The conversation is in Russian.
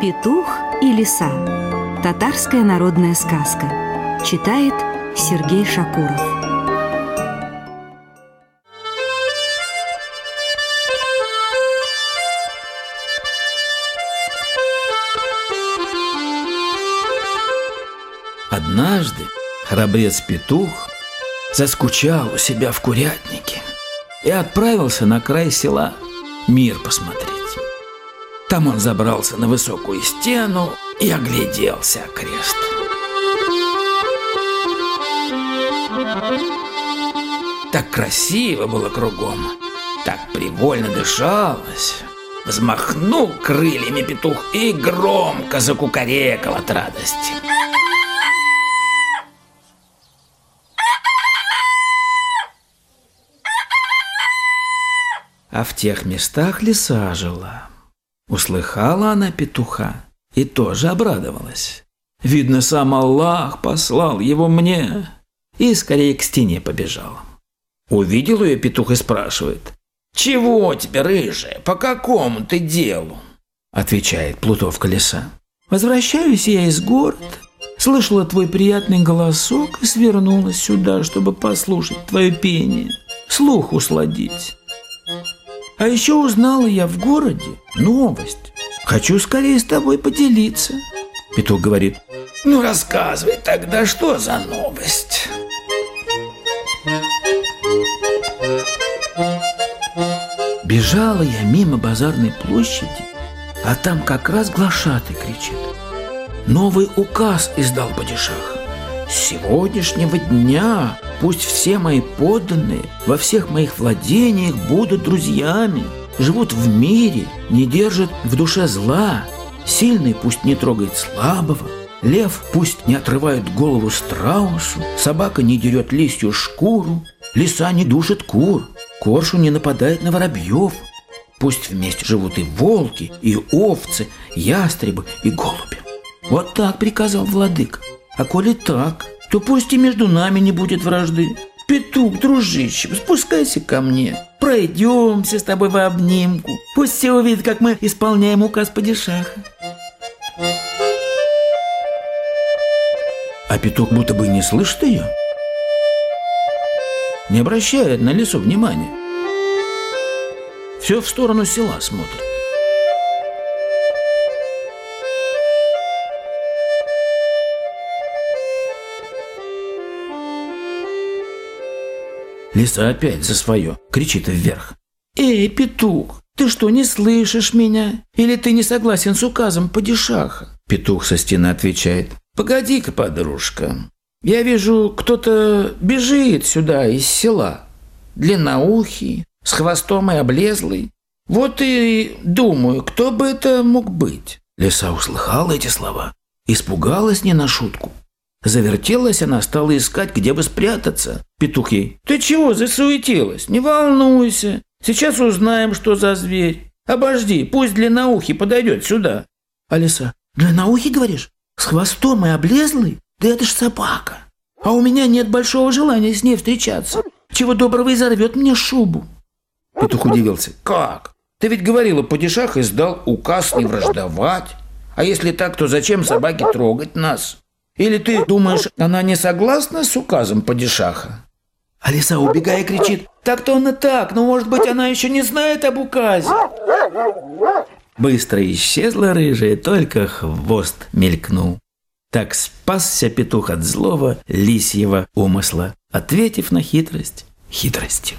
Петух и лиса. Татарская народная сказка. Читает Сергей Шакуров. Однажды храбрец-петух заскучал у себя в курятнике и отправился на край села мир посмотреть. Там он забрался на высокую стену и огляделся окрест. Так красиво было кругом, так привольно дышалось. Взмахнул крыльями петух и громко закукарекал от радости. А в тех местах лиса жила. Услыхала она петуха и тоже обрадовалась. Видно, сам Аллах послал его мне. И скорее к стене побежала. Увидел ее петух и спрашивает. «Чего тебе, рыжая, по какому ты делу?» Отвечает плутовка лиса. «Возвращаюсь я из города, слышала твой приятный голосок и свернулась сюда, чтобы послушать твое пение, слух усладить. А еще узнала я в городе новость. Хочу скорее с тобой поделиться. Петух говорит, ну рассказывай тогда, что за новость? Бежала я мимо базарной площади, а там как раз глашатый кричит. Новый указ издал падишах. С сегодняшнего дня Пусть все мои подданные во всех моих владениях будут друзьями, живут в мире, не держат в душе зла. Сильный пусть не трогает слабого, лев пусть не отрывает голову страусу, собака не дерет листью шкуру, лиса не душит кур, коршу не нападает на воробьев. Пусть вместе живут и волки, и овцы, ястребы и голуби. Вот так приказал владык. А коли так, то пусть и между нами не будет вражды. Петух, дружище, спускайся ко мне. Пройдемся с тобой в обнимку. Пусть все увидят, как мы исполняем указ падишаха. А петух будто бы не слышит ее. Не обращает на лесу внимания. Все в сторону села смотрит. Лиса опять за свое, кричит вверх. «Эй, петух, ты что, не слышишь меня? Или ты не согласен с указом падишаха?» Петух со стены отвечает. «Погоди-ка, подружка, я вижу, кто-то бежит сюда из села. Длинноухий, с хвостом и облезлый. Вот и думаю, кто бы это мог быть?» Лиса услыхала эти слова, испугалась не на шутку. Завертелась она, стала искать, где бы спрятаться. Петух ей. «Ты чего засуетилась? Не волнуйся. Сейчас узнаем, что за зверь. Обожди, пусть длинноухий подойдет сюда». Алиса. «Длинноухий, говоришь? С хвостом и облезлый? Да это ж собака. А у меня нет большого желания с ней встречаться. Чего доброго и зарвет мне шубу». Петух удивился. «Как? Ты ведь говорила, падишах издал указ не враждовать. А если так, то зачем собаке трогать нас?» Или ты думаешь, она не согласна с указом падишаха? Алиса, убегая, кричит, так-то он и так, но, может быть, она еще не знает об указе. Быстро исчезла рыжая, только хвост мелькнул. Так спасся петух от злого лисьего умысла, ответив на хитрость хитростью.